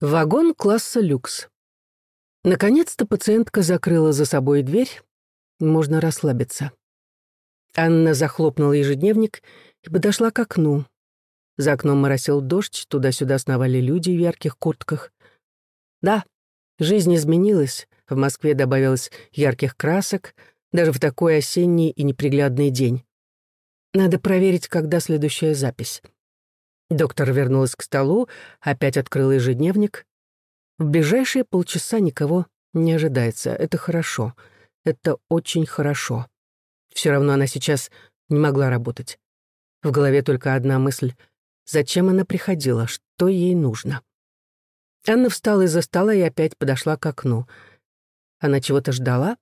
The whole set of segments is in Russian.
Вагон класса люкс. Наконец-то пациентка закрыла за собой дверь. Можно расслабиться. Анна захлопнула ежедневник и подошла к окну. За окном моросил дождь, туда-сюда сновали люди в ярких куртках. Да, жизнь изменилась, в Москве добавилось ярких красок, даже в такой осенний и неприглядный день. Надо проверить, когда следующая запись. Доктор вернулась к столу, опять открыла ежедневник. В ближайшие полчаса никого не ожидается. Это хорошо. Это очень хорошо. Все равно она сейчас не могла работать. В голове только одна мысль. Зачем она приходила? Что ей нужно? Анна встала из-за стола и опять подошла к окну. Она чего-то ждала?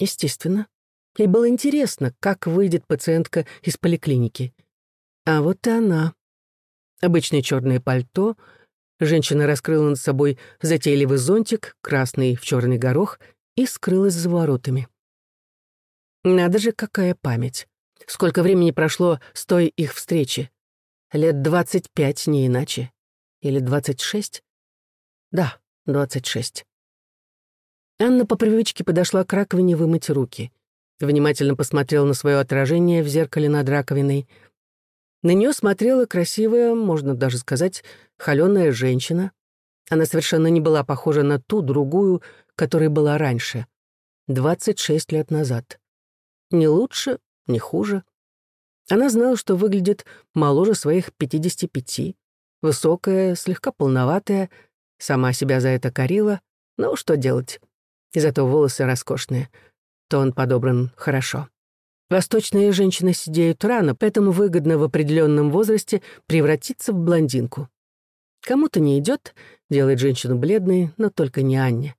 Естественно. Ей было интересно, как выйдет пациентка из поликлиники. А вот и она. Обычное черное пальто. Женщина раскрыла над собой затейливый зонтик, красный в черный горох, и скрылась за воротами. Надо же, какая память. Сколько времени прошло с той их встречи? Лет двадцать пять, не иначе. Или двадцать шесть? Да, двадцать шесть. Анна по привычке подошла к раковине вымыть руки. Внимательно посмотрела на свое отражение в зеркале над раковиной — на нее смотрела красивая, можно даже сказать, холеная женщина. Она совершенно не была похожа на ту другую, которая была раньше, 26 лет назад. Не лучше, не хуже. Она знала, что выглядит моложе своих 55, высокая, слегка полноватая, сама себя за это корила, но что делать? И зато волосы роскошные, тон подобран хорошо. Восточные женщины сидеют рано, поэтому выгодно в определенном возрасте превратиться в блондинку. Кому-то не идет, делает женщину бледной, но только не Анне.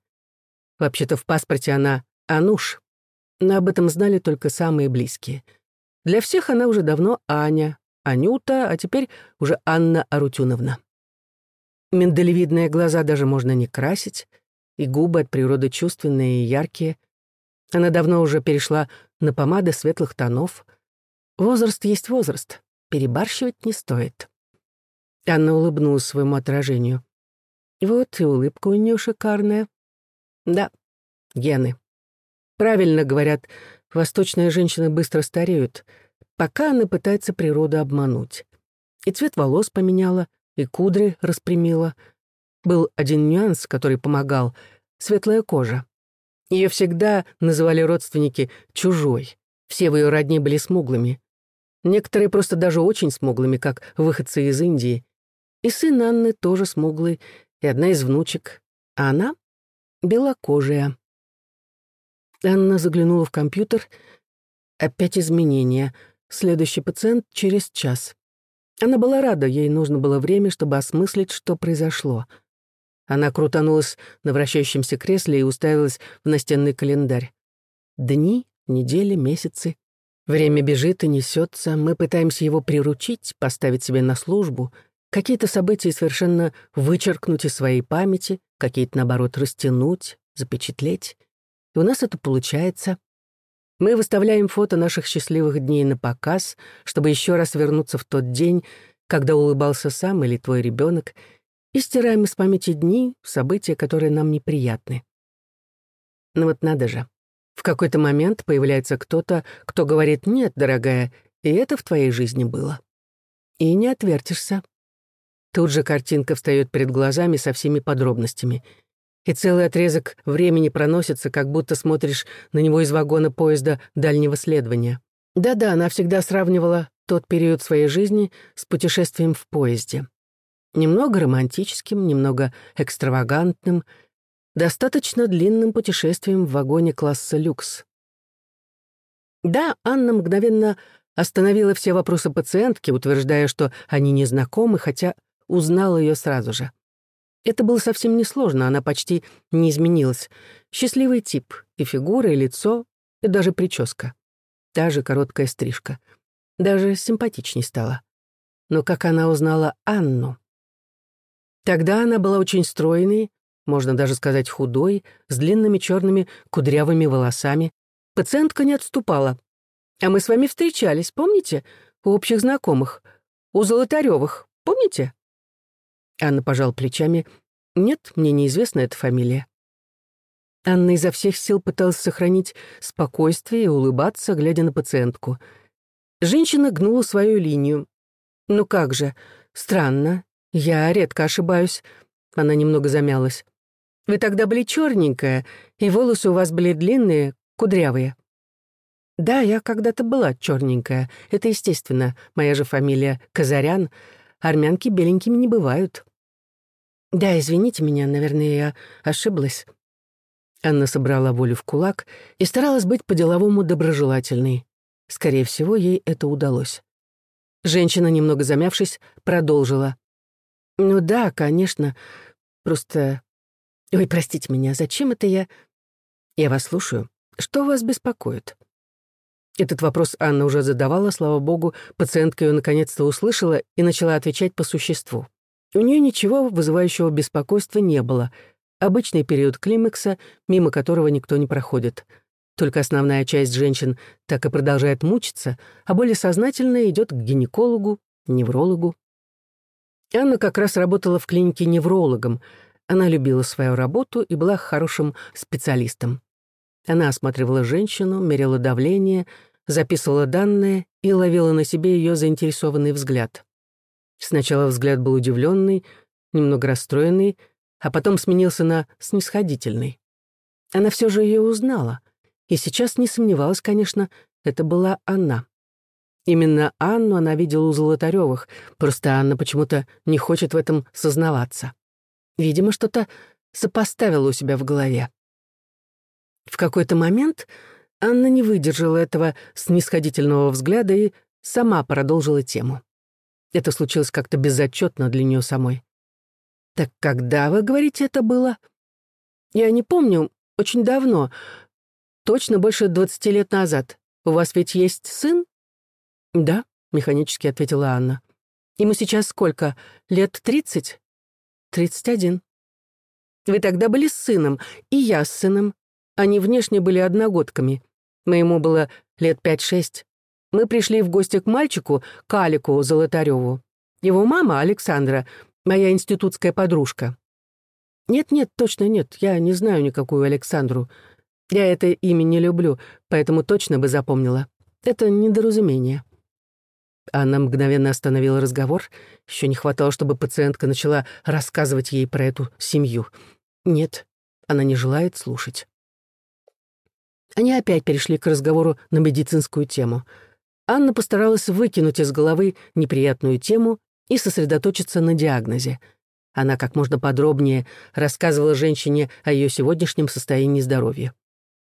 Вообще-то в паспорте она Ануш, но об этом знали только самые близкие. Для всех она уже давно Аня, Анюта, а теперь уже Анна Арутюновна. Миндалевидные глаза даже можно не красить, и губы от природы чувственные и яркие — она давно уже перешла на помады светлых тонов. Возраст есть возраст, перебарщивать не стоит. Анна улыбнулась своему отражению. Вот и улыбка у нее шикарная. Да, гены. Правильно говорят, восточные женщины быстро стареют, пока она пытается природу обмануть. И цвет волос поменяла, и кудри распрямила. Был один нюанс, который помогал — светлая кожа. Ее всегда называли родственники «чужой». Все в ее родне были смуглыми. Некоторые просто даже очень смуглыми, как выходцы из Индии. И сын Анны тоже смуглый, и одна из внучек. А она — белокожая. Анна заглянула в компьютер. Опять изменения. Следующий пациент через час. Она была рада, ей нужно было время, чтобы осмыслить, что произошло — она крутанулась на вращающемся кресле и уставилась в настенный календарь. Дни, недели, месяцы. Время бежит и несется. Мы пытаемся его приручить, поставить себе на службу, какие-то события совершенно вычеркнуть из своей памяти, какие-то, наоборот, растянуть, запечатлеть. И у нас это получается. Мы выставляем фото наших счастливых дней на показ, чтобы еще раз вернуться в тот день, когда улыбался сам или твой ребенок, и стираем из памяти дни, события, которые нам неприятны. Но вот надо же. В какой-то момент появляется кто-то, кто говорит «нет, дорогая», и это в твоей жизни было. И не отвертишься. Тут же картинка встает перед глазами со всеми подробностями. И целый отрезок времени проносится, как будто смотришь на него из вагона поезда дальнего следования. Да-да, она всегда сравнивала тот период своей жизни с путешествием в поезде. Немного романтическим, немного экстравагантным, достаточно длинным путешествием в вагоне класса люкс. Да, Анна мгновенно остановила все вопросы пациентки, утверждая, что они не знакомы, хотя узнала ее сразу же. Это было совсем несложно, она почти не изменилась. Счастливый тип, и фигура, и лицо, и даже прическа. Та же короткая стрижка. Даже симпатичней стала. Но как она узнала Анну? Тогда она была очень стройной, можно даже сказать худой, с длинными черными кудрявыми волосами. Пациентка не отступала. А мы с вами встречались, помните? У общих знакомых. У Золотаревых, помните? Анна пожал плечами Нет, мне неизвестна эта фамилия. Анна изо всех сил пыталась сохранить спокойствие и улыбаться, глядя на пациентку. Женщина гнула свою линию. «Ну как же, странно. Я редко ошибаюсь». Она немного замялась. «Вы тогда были черненькая, и волосы у вас были длинные, кудрявые». «Да, я когда-то была черненькая. Это естественно. Моя же фамилия Казарян. Армянки беленькими не бывают». «Да, извините меня, наверное, я ошиблась». Анна собрала волю в кулак и старалась быть по-деловому доброжелательной. Скорее всего, ей это удалось. Женщина, немного замявшись, продолжила. «Ну да, конечно. Просто... Ой, простите меня, зачем это я...» «Я вас слушаю. Что вас беспокоит?» Этот вопрос Анна уже задавала, слава богу, пациентка ее наконец-то услышала и начала отвечать по существу. У нее ничего вызывающего беспокойства не было — Обычный период климакса, мимо которого никто не проходит. Только основная часть женщин так и продолжает мучиться, а более сознательная идет к гинекологу, неврологу. Анна как раз работала в клинике неврологом. Она любила свою работу и была хорошим специалистом. Она осматривала женщину, мерила давление, записывала данные и ловила на себе ее заинтересованный взгляд. Сначала взгляд был удивленный, немного расстроенный, а потом сменился на снисходительный. Она все же ее узнала, и сейчас не сомневалась, конечно, это была она. Именно Анну она видела у Золотаревых, просто Анна почему-то не хочет в этом сознаваться. Видимо, что-то сопоставила у себя в голове. В какой-то момент Анна не выдержала этого снисходительного взгляда и сама продолжила тему. Это случилось как-то безотчетно для нее самой. «Так когда, вы говорите, это было?» «Я не помню, очень давно. Точно больше двадцати лет назад. У вас ведь есть сын?» «Да», — механически ответила Анна. «Ему сейчас сколько? Лет тридцать?» «Тридцать один». «Вы тогда были с сыном, и я с сыном. Они внешне были одногодками. Моему было лет пять-шесть. Мы пришли в гости к мальчику, Калику Золотареву. Его мама, Александра, Моя институтская подружка. Нет-нет, точно нет, я не знаю никакую Александру. Я это имя не люблю, поэтому точно бы запомнила. Это недоразумение. Она мгновенно остановила разговор. Еще не хватало, чтобы пациентка начала рассказывать ей про эту семью. Нет, она не желает слушать. Они опять перешли к разговору на медицинскую тему. Анна постаралась выкинуть из головы неприятную тему и сосредоточиться на диагнозе. Она как можно подробнее рассказывала женщине о ее сегодняшнем состоянии здоровья.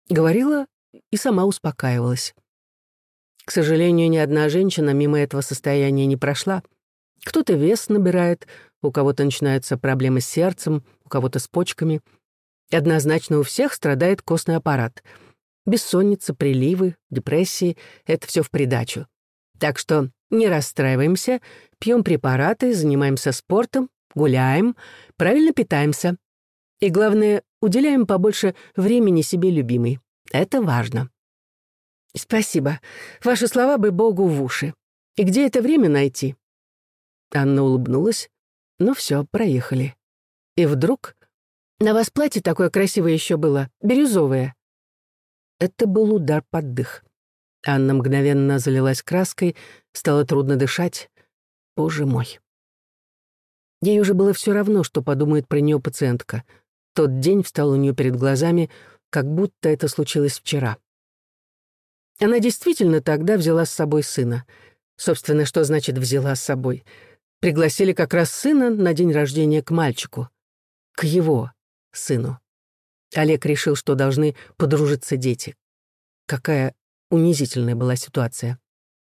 Говорила и сама успокаивалась. К сожалению, ни одна женщина мимо этого состояния не прошла. Кто-то вес набирает, у кого-то начинаются проблемы с сердцем, у кого-то с почками. Однозначно у всех страдает костный аппарат. Бессонница, приливы, депрессии — это все в придачу. Так что не расстраиваемся, пьем препараты, занимаемся спортом, гуляем, правильно питаемся. И главное, уделяем побольше времени себе любимой. Это важно. Спасибо. Ваши слова бы Богу в уши. И где это время найти? Анна улыбнулась. Ну все, проехали. И вдруг... На вас платье такое красивое еще было, бирюзовое. Это был удар под дых. Анна мгновенно залилась краской, стало трудно дышать. Боже мой. Ей уже было все равно, что подумает про нее пациентка. Тот день встал у нее перед глазами, как будто это случилось вчера. Она действительно тогда взяла с собой сына. Собственно, что значит «взяла с собой»? Пригласили как раз сына на день рождения к мальчику. К его сыну. Олег решил, что должны подружиться дети. Какая унизительная была ситуация.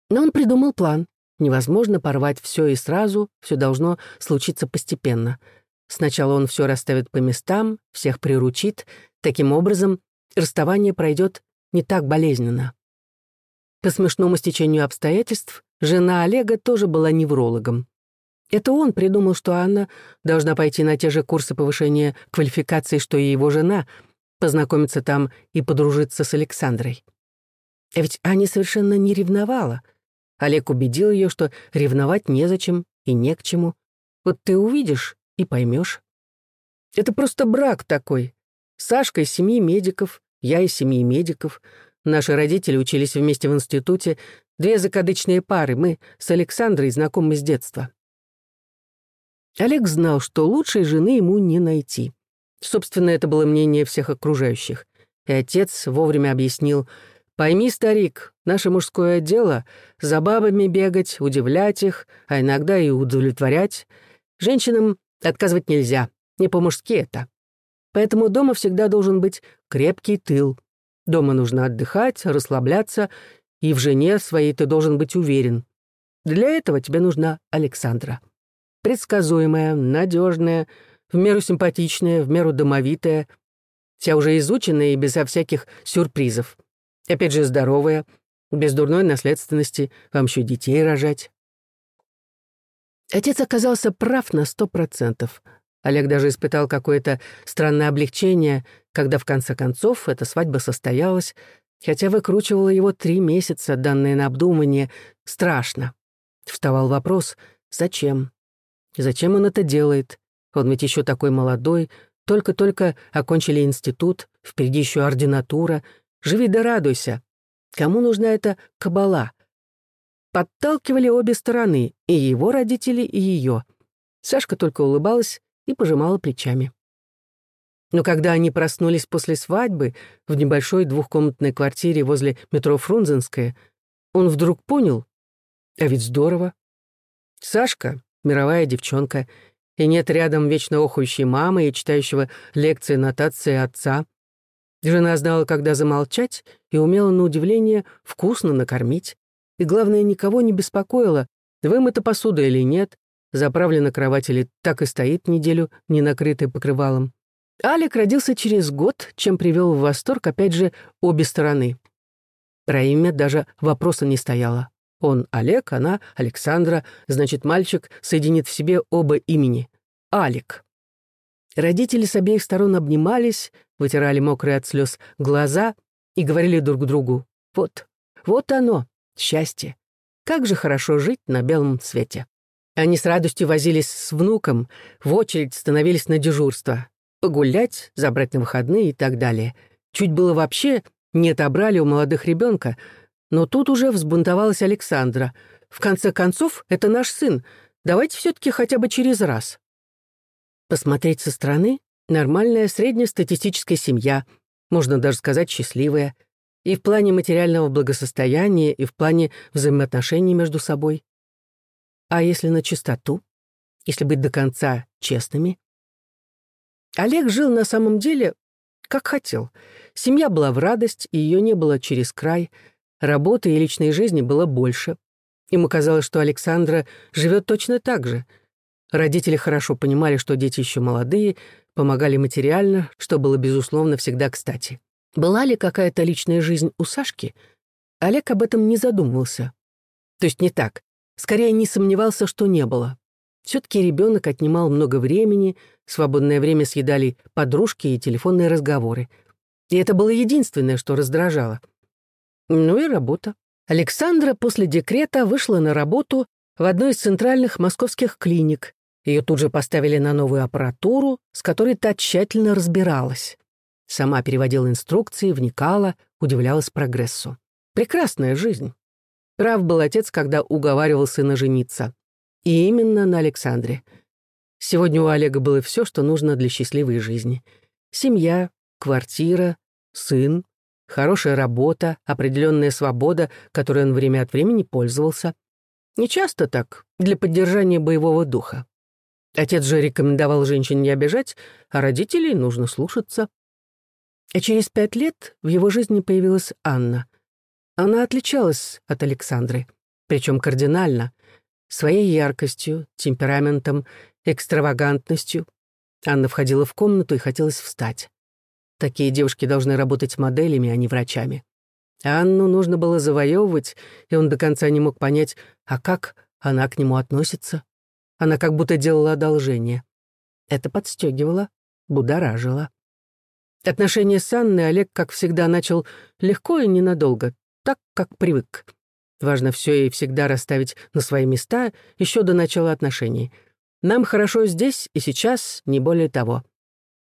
Но он придумал план. Невозможно порвать все и сразу, все должно случиться постепенно. Сначала он все расставит по местам, всех приручит. Таким образом, расставание пройдет не так болезненно. По смешному стечению обстоятельств, жена Олега тоже была неврологом. Это он придумал, что Анна должна пойти на те же курсы повышения квалификации, что и его жена, познакомиться там и подружиться с Александрой. А ведь Аня совершенно не ревновала. Олег убедил ее, что ревновать незачем и не к чему. Вот ты увидишь и поймешь. Это просто брак такой. Сашка из семьи медиков, я из семьи медиков. Наши родители учились вместе в институте. Две закадычные пары. Мы с Александрой знакомы с детства. Олег знал, что лучшей жены ему не найти. Собственно, это было мнение всех окружающих. И отец вовремя объяснил, «Пойми, старик, наше мужское дело — за бабами бегать, удивлять их, а иногда и удовлетворять. Женщинам отказывать нельзя, не по-мужски это. Поэтому дома всегда должен быть крепкий тыл. Дома нужно отдыхать, расслабляться, и в жене своей ты должен быть уверен. Для этого тебе нужна Александра. Предсказуемая, надежная, в меру симпатичная, в меру домовитая, вся уже изученная и безо всяких сюрпризов. Опять же, здоровая, без дурной наследственности, вам еще детей рожать. Отец оказался прав на сто процентов. Олег даже испытал какое-то странное облегчение, когда в конце концов эта свадьба состоялась, хотя выкручивала его три месяца, данные на обдумывание, страшно. Вставал вопрос, зачем? Зачем он это делает? Он ведь еще такой молодой, только-только окончили институт, впереди еще ординатура. Живи да радуйся. Кому нужна эта кабала? Подталкивали обе стороны, и его родители, и ее. Сашка только улыбалась и пожимала плечами. Но когда они проснулись после свадьбы в небольшой двухкомнатной квартире возле метро Фрунзенская, он вдруг понял, а ведь здорово. Сашка — мировая девчонка — и нет рядом вечно охующей мамы и читающего лекции нотации отца. Жена знала, когда замолчать, и умела, на удивление, вкусно накормить. И, главное, никого не беспокоила, вымыта посуда или нет, заправлена кровать или так и стоит неделю, не накрытой покрывалом. Алик родился через год, чем привел в восторг, опять же, обе стороны. Про имя даже вопроса не стояло. Он Олег, она Александра, значит, мальчик соединит в себе оба имени. Алик. Родители с обеих сторон обнимались, вытирали мокрые от слез глаза и говорили друг другу «Вот, вот оно, счастье. Как же хорошо жить на белом свете». Они с радостью возились с внуком, в очередь становились на дежурство. Погулять, забрать на выходные и так далее. Чуть было вообще не отобрали у молодых ребенка, но тут уже взбунтовалась Александра. В конце концов, это наш сын. Давайте все-таки хотя бы через раз. Посмотреть со стороны — нормальная среднестатистическая семья, можно даже сказать счастливая, и в плане материального благосостояния, и в плане взаимоотношений между собой. А если на чистоту? Если быть до конца честными? Олег жил на самом деле, как хотел. Семья была в радость, и ее не было через край — Работы и личной жизни было больше. Ему казалось, что Александра живет точно так же. Родители хорошо понимали, что дети еще молодые, помогали материально, что было, безусловно, всегда кстати. Была ли какая-то личная жизнь у Сашки? Олег об этом не задумывался. То есть не так. Скорее, не сомневался, что не было. Все-таки ребенок отнимал много времени, свободное время съедали подружки и телефонные разговоры. И это было единственное, что раздражало — ну и работа. Александра после декрета вышла на работу в одной из центральных московских клиник. Ее тут же поставили на новую аппаратуру, с которой та тщательно разбиралась. Сама переводила инструкции, вникала, удивлялась прогрессу. Прекрасная жизнь. Прав был отец, когда уговаривал сына жениться. И именно на Александре. Сегодня у Олега было все, что нужно для счастливой жизни. Семья, квартира, сын, Хорошая работа, определенная свобода, которой он время от времени пользовался. Не часто так, для поддержания боевого духа. Отец же рекомендовал женщин не обижать, а родителей нужно слушаться. И через пять лет в его жизни появилась Анна. Она отличалась от Александры, причем кардинально, своей яркостью, темпераментом, экстравагантностью. Анна входила в комнату и хотелось встать. Такие девушки должны работать моделями, а не врачами. Анну нужно было завоевывать, и он до конца не мог понять, а как она к нему относится. Она как будто делала одолжение. Это подстегивало, будоражило. Отношения с Анной Олег, как всегда, начал легко и ненадолго, так, как привык. Важно все и всегда расставить на свои места еще до начала отношений. Нам хорошо здесь и сейчас, не более того.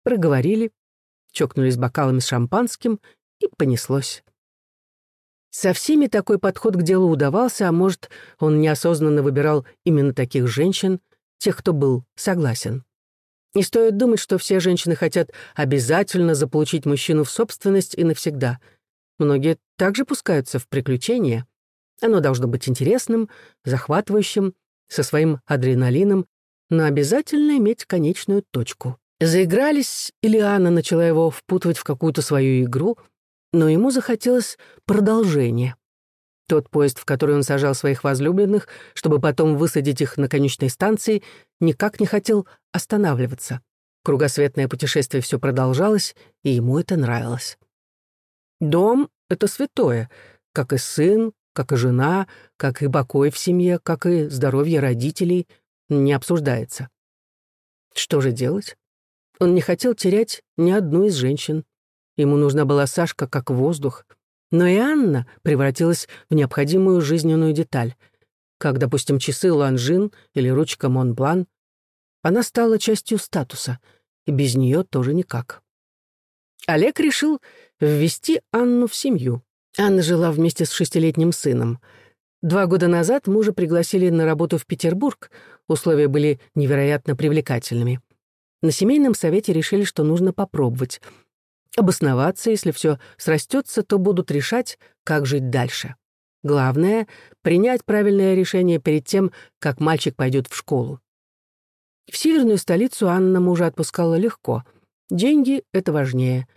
проговорили, чокнулись бокалами с шампанским, и понеслось. Со всеми такой подход к делу удавался, а может, он неосознанно выбирал именно таких женщин, тех, кто был согласен. Не стоит думать, что все женщины хотят обязательно заполучить мужчину в собственность и навсегда. Многие также пускаются в приключения. Оно должно быть интересным, захватывающим, со своим адреналином, но обязательно иметь конечную точку. Заигрались, или Анна начала его впутывать в какую-то свою игру — но ему захотелось продолжения. Тот поезд, в который он сажал своих возлюбленных, чтобы потом высадить их на конечной станции, никак не хотел останавливаться. Кругосветное путешествие все продолжалось, и ему это нравилось. Дом — это святое, как и сын, как и жена, как и покой в семье, как и здоровье родителей, не обсуждается. Что же делать? Он не хотел терять ни одну из женщин. Ему нужна была Сашка как воздух. Но и Анна превратилась в необходимую жизненную деталь. Как, допустим, часы Ланжин или ручка Монблан. Она стала частью статуса, и без нее тоже никак. Олег решил ввести Анну в семью. Анна жила вместе с шестилетним сыном. Два года назад мужа пригласили на работу в Петербург, условия были невероятно привлекательными. На семейном совете решили, что нужно попробовать — обосноваться, если все срастется, то будут решать, как жить дальше. Главное — принять правильное решение перед тем, как мальчик пойдет в школу. В северную столицу Анна мужа отпускала легко. Деньги — это важнее.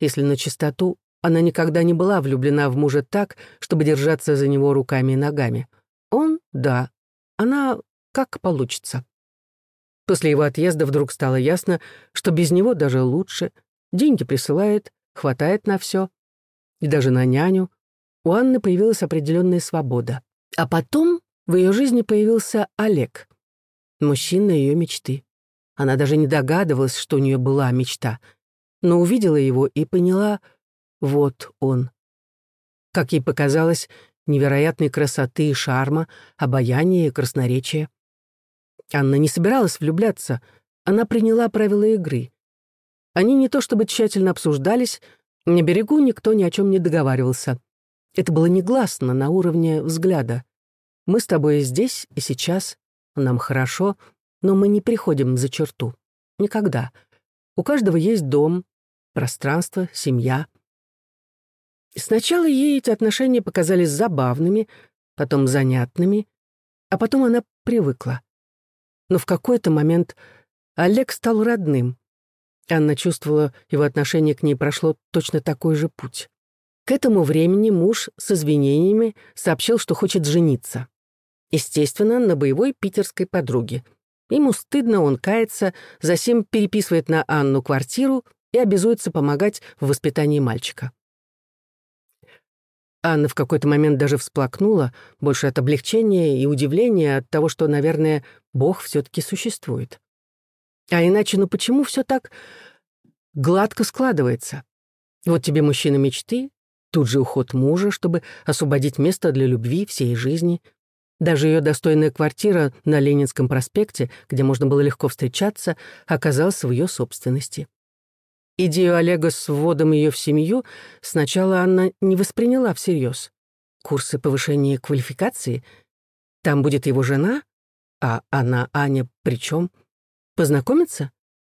Если на чистоту, она никогда не была влюблена в мужа так, чтобы держаться за него руками и ногами. Он — да. Она — как получится. После его отъезда вдруг стало ясно, что без него даже лучше — Деньги присылает, хватает на все. И даже на няню. У Анны появилась определенная свобода. А потом в ее жизни появился Олег. Мужчина ее мечты. Она даже не догадывалась, что у нее была мечта. Но увидела его и поняла, вот он. Как ей показалось, невероятной красоты и шарма, обаяния и красноречия. Анна не собиралась влюбляться, она приняла правила игры. Они не то чтобы тщательно обсуждались, на берегу никто ни о чем не договаривался. Это было негласно, на уровне взгляда. Мы с тобой здесь и сейчас, нам хорошо, но мы не приходим за черту. Никогда. У каждого есть дом, пространство, семья. Сначала ей эти отношения показались забавными, потом занятными, а потом она привыкла. Но в какой-то момент Олег стал родным. Анна чувствовала, его отношение к ней прошло точно такой же путь. К этому времени муж с извинениями сообщил, что хочет жениться. Естественно, на боевой питерской подруге. Ему стыдно, он кается, засем переписывает на Анну квартиру и обязуется помогать в воспитании мальчика. Анна в какой-то момент даже всплакнула, больше от облегчения и удивления от того, что, наверное, Бог все таки существует. А иначе, ну почему все так гладко складывается? Вот тебе мужчина мечты, тут же уход мужа, чтобы освободить место для любви всей жизни. Даже ее достойная квартира на Ленинском проспекте, где можно было легко встречаться, оказалась в ее собственности. Идею Олега с вводом ее в семью сначала Анна не восприняла всерьез. Курсы повышения квалификации? Там будет его жена? А она, Аня, при чем? Познакомиться?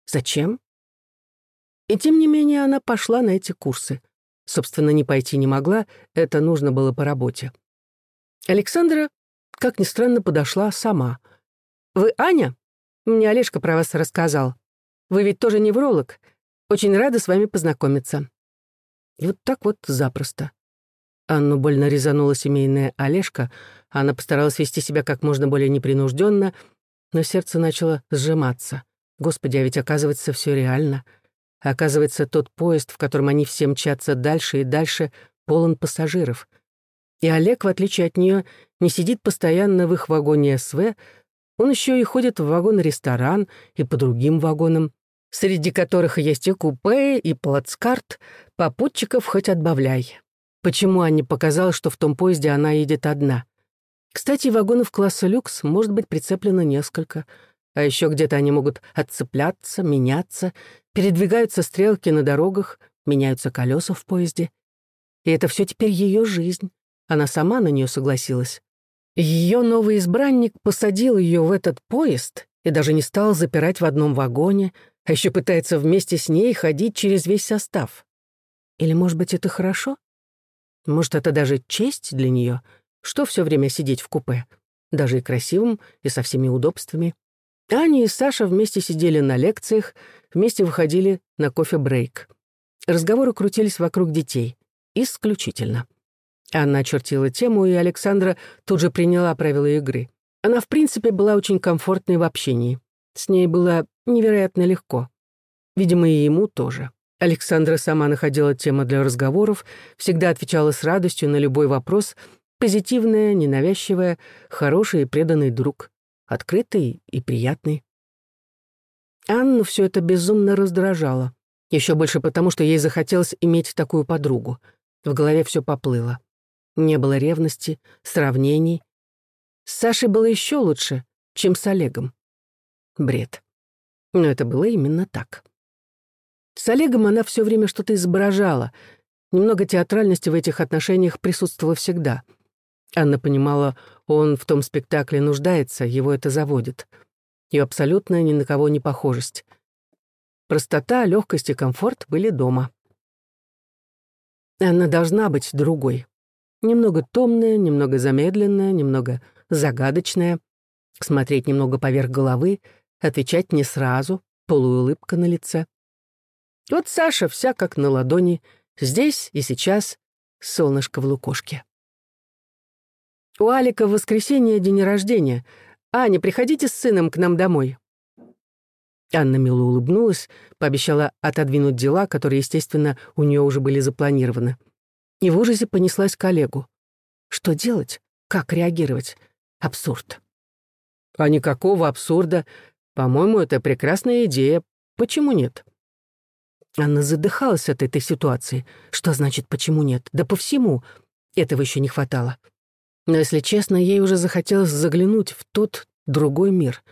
Зачем? И тем не менее она пошла на эти курсы. Собственно, не пойти не могла, это нужно было по работе. Александра, как ни странно, подошла сама. «Вы Аня? Мне Олежка про вас рассказал. Вы ведь тоже невролог. Очень рада с вами познакомиться». И вот так вот запросто. Анну больно резанула семейная Олежка, она постаралась вести себя как можно более непринужденно, но сердце начало сжиматься. Господи, а ведь оказывается все реально. Оказывается, тот поезд, в котором они все мчатся дальше и дальше, полон пассажиров. И Олег, в отличие от нее, не сидит постоянно в их вагоне СВ, он еще и ходит в вагон-ресторан и по другим вагонам, среди которых есть и купе, и плацкарт, попутчиков хоть отбавляй. Почему Анне показалось, что в том поезде она едет одна? Кстати, вагонов класса люкс может быть прицеплено несколько. А еще где-то они могут отцепляться, меняться, передвигаются стрелки на дорогах, меняются колеса в поезде. И это все теперь ее жизнь. Она сама на нее согласилась. Ее новый избранник посадил ее в этот поезд и даже не стал запирать в одном вагоне, а еще пытается вместе с ней ходить через весь состав. Или, может быть, это хорошо? Может, это даже честь для нее, что все время сидеть в купе, даже и красивым, и со всеми удобствами. Аня и Саша вместе сидели на лекциях, вместе выходили на кофе-брейк. Разговоры крутились вокруг детей. Исключительно. Анна очертила тему, и Александра тут же приняла правила игры. Она, в принципе, была очень комфортной в общении. С ней было невероятно легко. Видимо, и ему тоже. Александра сама находила темы для разговоров, всегда отвечала с радостью на любой вопрос, позитивная, ненавязчивая, хороший и преданный друг, открытый и приятный. Анну все это безумно раздражало. Еще больше потому, что ей захотелось иметь такую подругу. В голове все поплыло. Не было ревности, сравнений. С Сашей было еще лучше, чем с Олегом. Бред. Но это было именно так. С Олегом она все время что-то изображала. Немного театральности в этих отношениях присутствовало всегда. Анна понимала, он в том спектакле нуждается, его это заводит. Ее абсолютная ни на кого не похожесть. Простота, легкость и комфорт были дома. Она должна быть другой. Немного томная, немного замедленная, немного загадочная, смотреть немного поверх головы, отвечать не сразу, полуулыбка на лице. Вот Саша вся как на ладони, здесь и сейчас, солнышко в лукошке. У Алика в воскресенье день рождения. Аня, приходите с сыном к нам домой. Анна мило улыбнулась, пообещала отодвинуть дела, которые, естественно, у нее уже были запланированы. И в ужасе понеслась к Олегу. Что делать? Как реагировать? Абсурд. А никакого абсурда. По-моему, это прекрасная идея. Почему нет? Анна задыхалась от этой ситуации. Что значит «почему нет»? Да по всему. Этого еще не хватало. Но, если честно, ей уже захотелось заглянуть в тот другой мир.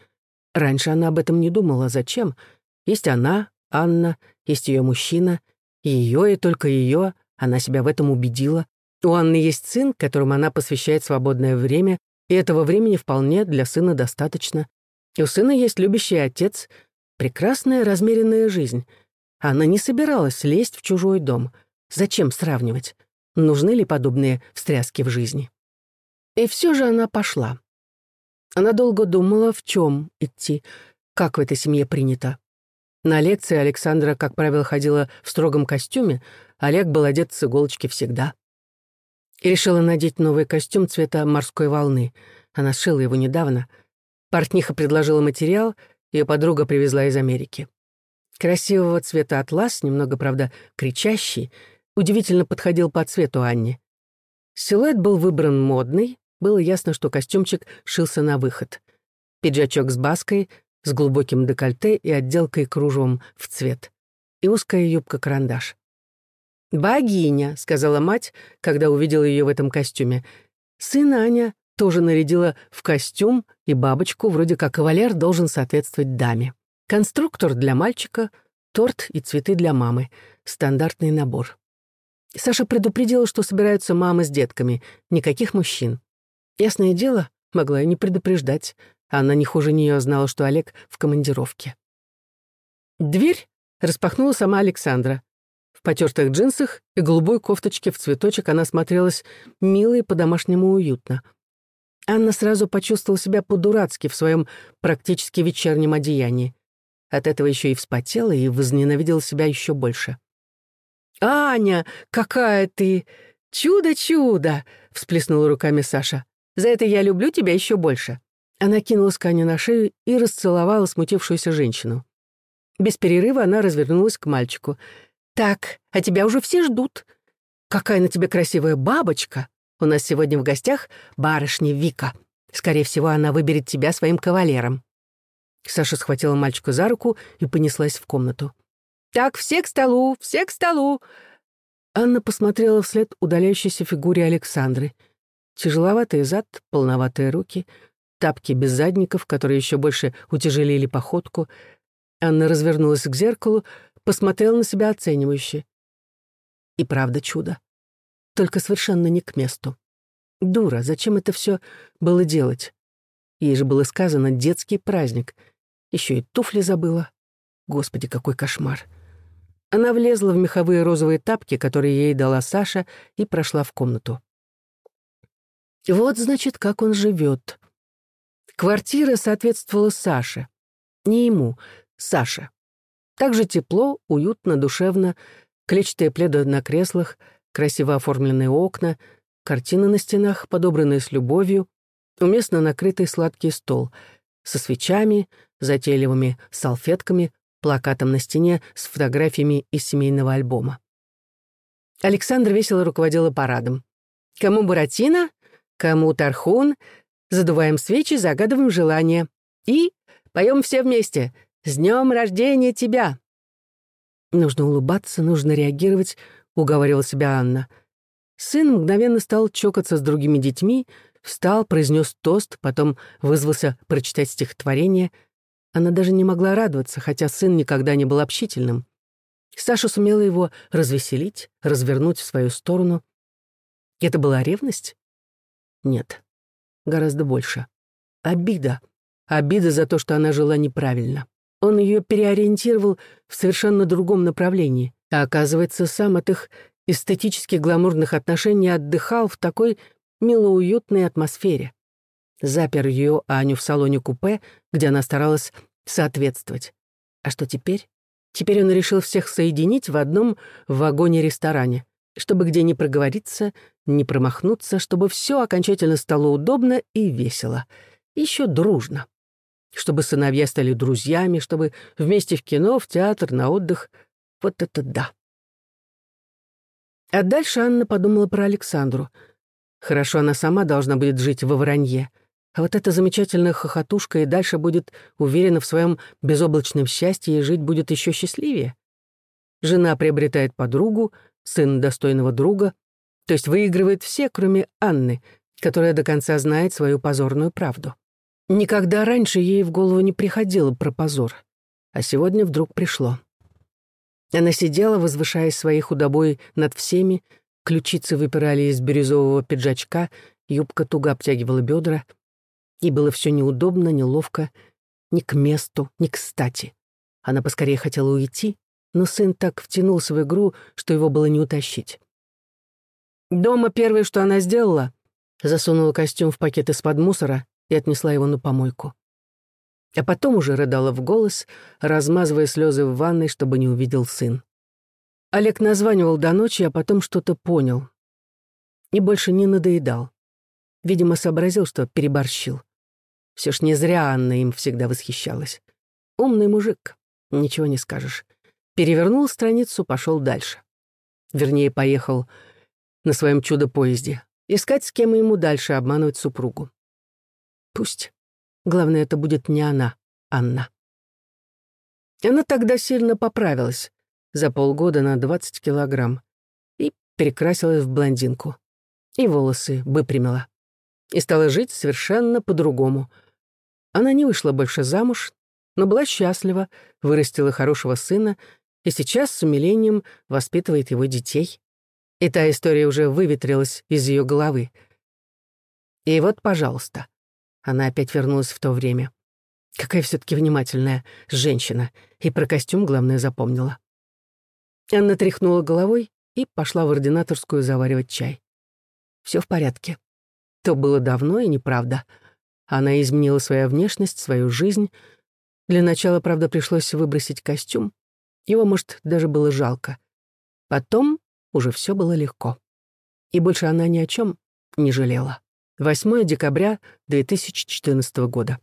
Раньше она об этом не думала. Зачем? Есть она, Анна, есть ее мужчина. Ее и только ее, она себя в этом убедила. У Анны есть сын, которому она посвящает свободное время, и этого времени вполне для сына достаточно. У сына есть любящий отец, прекрасная размеренная жизнь — она не собиралась лезть в чужой дом. Зачем сравнивать? Нужны ли подобные встряски в жизни? И все же она пошла. Она долго думала, в чем идти, как в этой семье принято. На лекции Александра, как правило, ходила в строгом костюме, Олег был одет с иголочки всегда. И решила надеть новый костюм цвета морской волны. Она сшила его недавно. Портниха предложила материал, ее подруга привезла из Америки. Красивого цвета атлас, немного, правда, кричащий, удивительно подходил по цвету Анне. Силуэт был выбран модный, было ясно, что костюмчик шился на выход. Пиджачок с баской, с глубоким декольте и отделкой кружевом в цвет. И узкая юбка-карандаш. «Богиня», — сказала мать, когда увидела ее в этом костюме. Сына Аня тоже нарядила в костюм и бабочку, вроде как кавалер должен соответствовать даме. Конструктор для мальчика, торт и цветы для мамы. Стандартный набор. Саша предупредила, что собираются мамы с детками, никаких мужчин. Ясное дело, могла и не предупреждать. Она не хуже нее знала, что Олег в командировке. Дверь распахнула сама Александра. В потертых джинсах и голубой кофточке в цветочек она смотрелась мило и по-домашнему уютно. Анна сразу почувствовала себя по-дурацки в своем практически вечернем одеянии. От этого еще и вспотела и возненавидела себя еще больше. «Аня, какая ты! Чудо-чудо!» — всплеснула руками Саша. «За это я люблю тебя еще больше». Она кинулась к Ане на шею и расцеловала смутившуюся женщину. Без перерыва она развернулась к мальчику. «Так, а тебя уже все ждут. Какая на тебе красивая бабочка! У нас сегодня в гостях барышня Вика. Скорее всего, она выберет тебя своим кавалером». Саша схватила мальчика за руку и понеслась в комнату. «Так, все к столу, все к столу!» Анна посмотрела вслед удаляющейся фигуре Александры. Тяжеловатый зад, полноватые руки, тапки без задников, которые еще больше утяжелили походку. Анна развернулась к зеркалу, посмотрела на себя оценивающе. И правда чудо. Только совершенно не к месту. Дура, зачем это все было делать? Ей же было сказано «детский праздник». Еще и туфли забыла. Господи, какой кошмар. Она влезла в меховые розовые тапки, которые ей дала Саша, и прошла в комнату. Вот, значит, как он живет. Квартира соответствовала Саше. Не ему, Саше. Так же тепло, уютно, душевно, клетчатые пледы на креслах, красиво оформленные окна, картины на стенах, подобранные с любовью, уместно накрытый сладкий стол со свечами, затейливыми салфетками, плакатом на стене с фотографиями из семейного альбома. Александр весело руководила парадом. «Кому Буратино? Кому Тархун? Задуваем свечи, загадываем желание. И поем все вместе. С днем рождения тебя!» «Нужно улыбаться, нужно реагировать», — уговаривала себя Анна. Сын мгновенно стал чокаться с другими детьми, встал, произнес тост, потом вызвался прочитать стихотворение. Она даже не могла радоваться, хотя сын никогда не был общительным. Саша сумела его развеселить, развернуть в свою сторону. Это была ревность? Нет, гораздо больше. Обида. Обида за то, что она жила неправильно. Он ее переориентировал в совершенно другом направлении, а оказывается, сам от их эстетически гламурных отношений отдыхал в такой милоуютной атмосфере. Запер ее Аню в салоне купе, где она старалась соответствовать. А что теперь? Теперь он решил всех соединить в одном вагоне-ресторане, чтобы где не проговориться, не промахнуться, чтобы все окончательно стало удобно и весело. Еще дружно. Чтобы сыновья стали друзьями, чтобы вместе в кино, в театр, на отдых. Вот это да. А дальше Анна подумала про Александру. Хорошо, она сама должна будет жить во вранье. А вот эта замечательная хохотушка и дальше будет уверена в своем безоблачном счастье и жить будет еще счастливее. Жена приобретает подругу, сын достойного друга, то есть выигрывает все, кроме Анны, которая до конца знает свою позорную правду. Никогда раньше ей в голову не приходило про позор, а сегодня вдруг пришло. Она сидела, возвышаясь своей худобой над всеми, ключицы выпирали из бирюзового пиджачка, юбка туго обтягивала бедра, и было все неудобно, неловко, ни к месту, ни кстати. Она поскорее хотела уйти, но сын так втянулся в игру, что его было не утащить. Дома первое, что она сделала, засунула костюм в пакет из-под мусора и отнесла его на помойку а потом уже рыдала в голос, размазывая слезы в ванной, чтобы не увидел сын. Олег названивал до ночи, а потом что-то понял. И больше не надоедал. Видимо, сообразил, что переборщил. Все ж не зря Анна им всегда восхищалась. Умный мужик, ничего не скажешь. Перевернул страницу, пошел дальше. Вернее, поехал на своем чудо-поезде. Искать, с кем ему дальше обманывать супругу. Пусть. Главное, это будет не она, Анна. Она тогда сильно поправилась, за полгода на 20 килограмм, и перекрасилась в блондинку. И волосы выпрямила. И стала жить совершенно по-другому. Она не вышла больше замуж, но была счастлива, вырастила хорошего сына и сейчас с умилением воспитывает его детей. И та история уже выветрилась из ее головы. И вот, пожалуйста, она опять вернулась в то время. Какая все таки внимательная женщина. И про костюм, главное, запомнила. Анна тряхнула головой и пошла в ординаторскую заваривать чай. Все в порядке. То было давно и неправда. Она изменила свою внешность, свою жизнь. Для начала, правда, пришлось выбросить костюм. Его, может, даже было жалко. Потом уже все было легко. И больше она ни о чем не жалела. 8 декабря 2014 года.